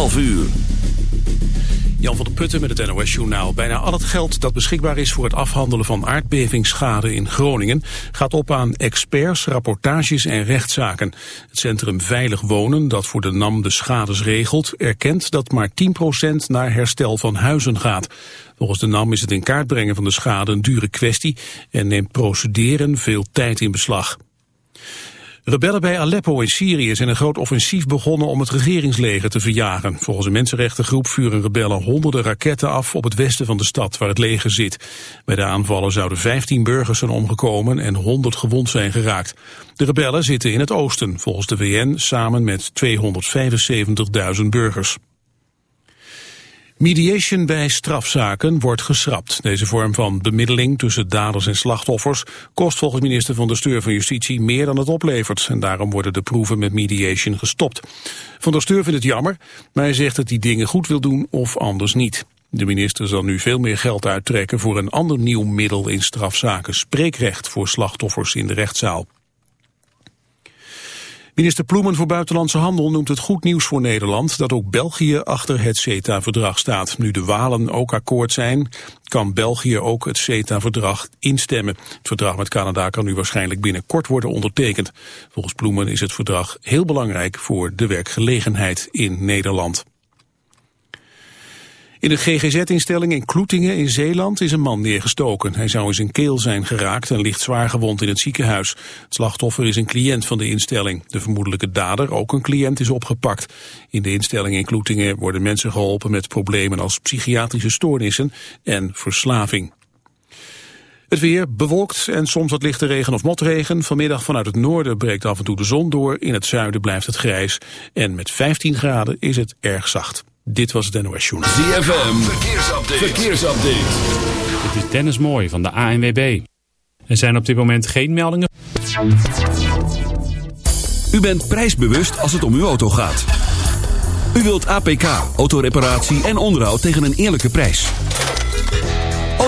12 uur. Jan van der Putten met het NOS-journaal. Bijna al het geld dat beschikbaar is voor het afhandelen van aardbevingsschade in Groningen... gaat op aan experts, rapportages en rechtszaken. Het Centrum Veilig Wonen, dat voor de NAM de schades regelt... erkent dat maar 10% naar herstel van huizen gaat. Volgens de NAM is het in kaart brengen van de schade een dure kwestie... en neemt procederen veel tijd in beslag. Rebellen bij Aleppo in Syrië zijn een groot offensief begonnen om het regeringsleger te verjagen. Volgens een mensenrechtengroep vuren rebellen honderden raketten af op het westen van de stad waar het leger zit. Bij de aanvallen zouden 15 burgers zijn omgekomen en 100 gewond zijn geraakt. De rebellen zitten in het oosten, volgens de VN samen met 275.000 burgers. Mediation bij strafzaken wordt geschrapt. Deze vorm van bemiddeling tussen daders en slachtoffers kost volgens minister van de Steur van Justitie meer dan het oplevert. En daarom worden de proeven met mediation gestopt. Van der Steur vindt het jammer, maar hij zegt dat hij dingen goed wil doen of anders niet. De minister zal nu veel meer geld uittrekken voor een ander nieuw middel in strafzaken, spreekrecht voor slachtoffers in de rechtszaal. Minister Ploemen voor Buitenlandse Handel noemt het goed nieuws voor Nederland dat ook België achter het CETA-verdrag staat. Nu de Walen ook akkoord zijn, kan België ook het CETA-verdrag instemmen. Het verdrag met Canada kan nu waarschijnlijk binnenkort worden ondertekend. Volgens Ploemen is het verdrag heel belangrijk voor de werkgelegenheid in Nederland. In een GGZ-instelling in Kloetingen in Zeeland is een man neergestoken. Hij zou in zijn keel zijn geraakt en ligt zwaar gewond in het ziekenhuis. Het slachtoffer is een cliënt van de instelling. De vermoedelijke dader, ook een cliënt, is opgepakt. In de instelling in Kloetingen worden mensen geholpen met problemen als psychiatrische stoornissen en verslaving. Het weer bewolkt en soms wat lichte regen of motregen. Vanmiddag vanuit het noorden breekt af en toe de zon door. In het zuiden blijft het grijs. En met 15 graden is het erg zacht. Dit was het NOS Journal. ZFM, verkeersupdate. verkeersupdate. Dit is Dennis Mooi van de ANWB. Er zijn op dit moment geen meldingen. U bent prijsbewust als het om uw auto gaat. U wilt APK, autoreparatie en onderhoud tegen een eerlijke prijs.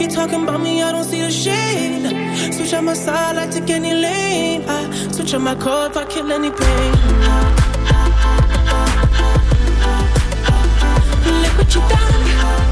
You talking about me, I don't see a shade. Switch on my side, I take any lane. I switch on my core if I kill any pain. Look what you done.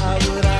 how would I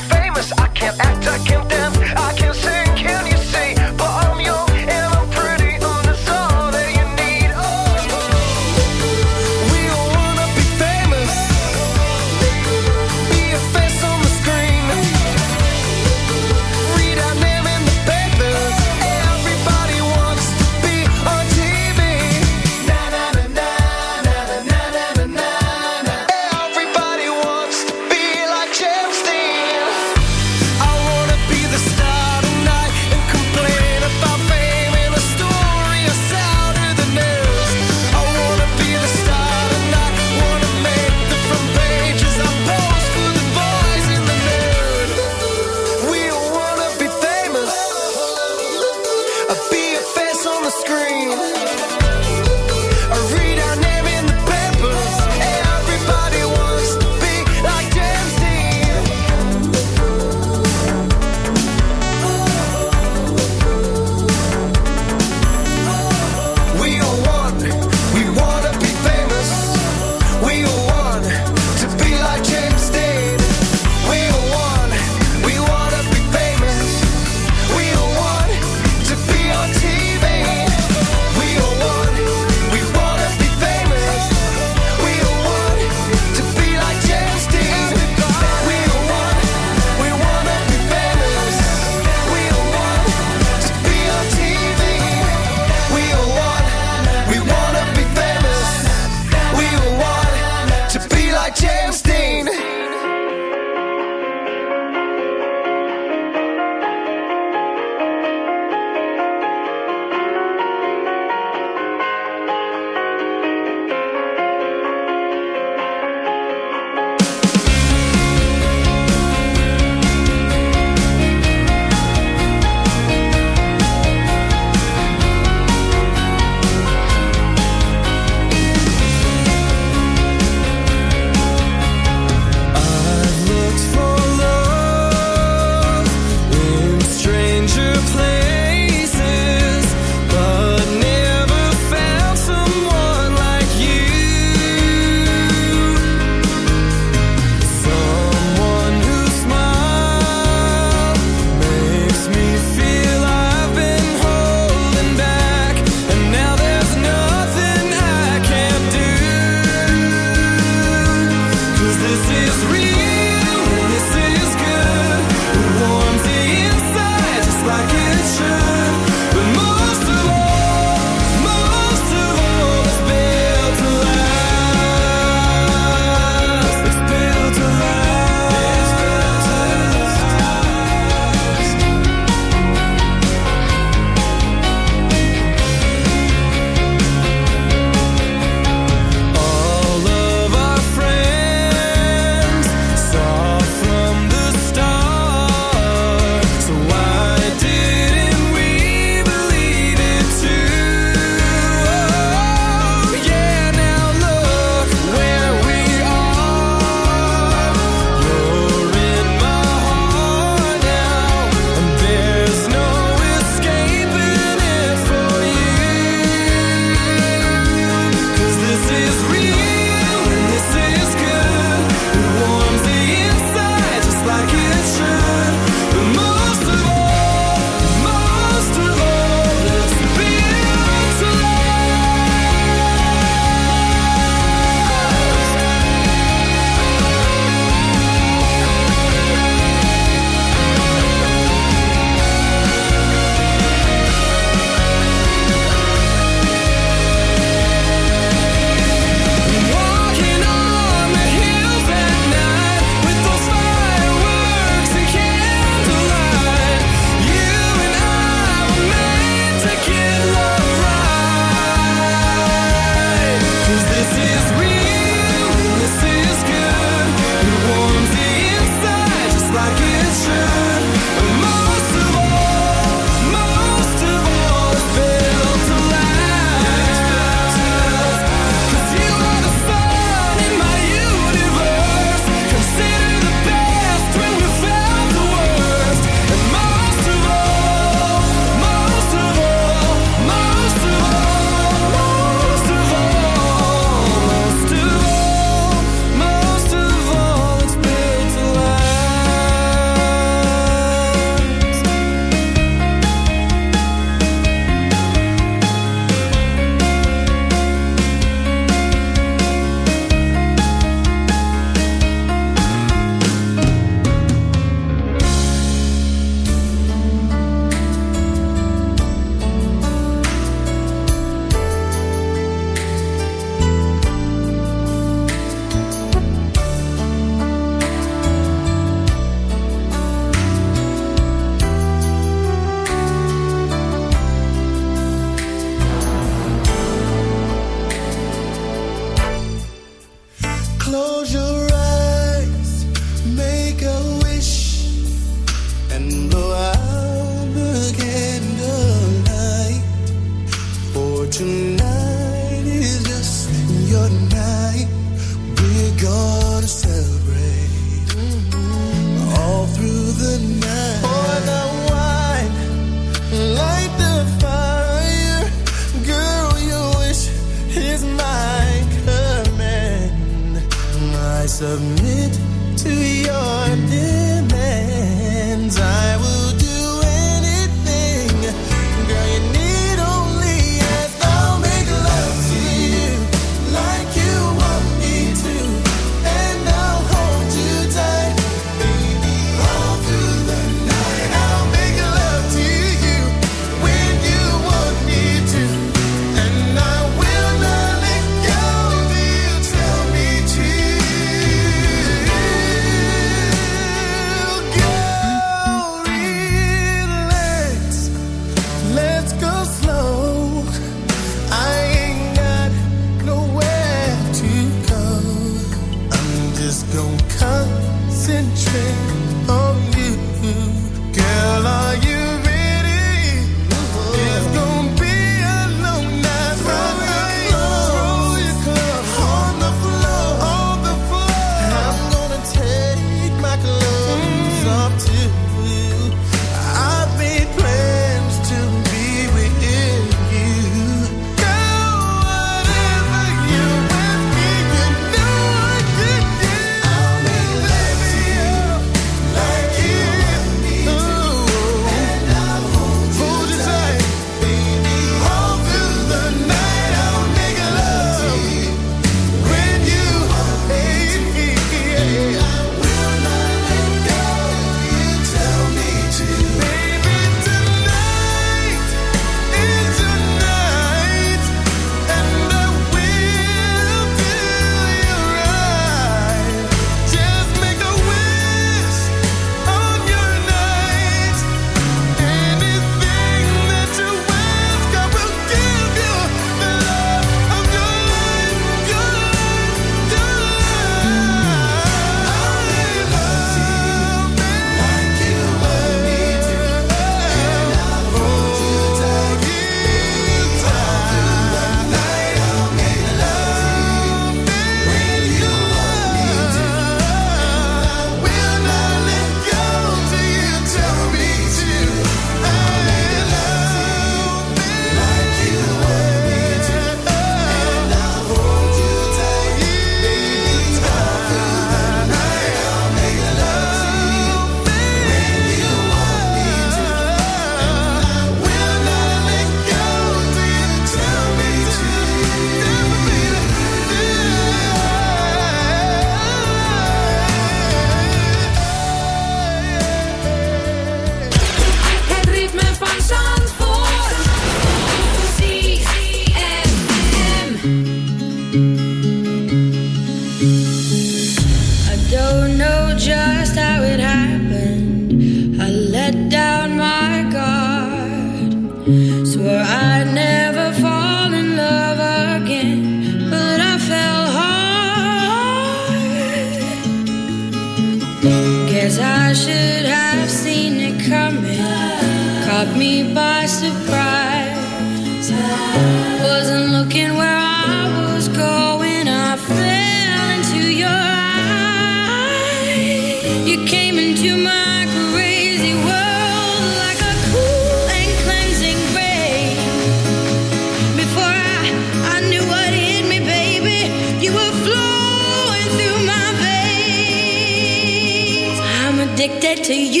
to you.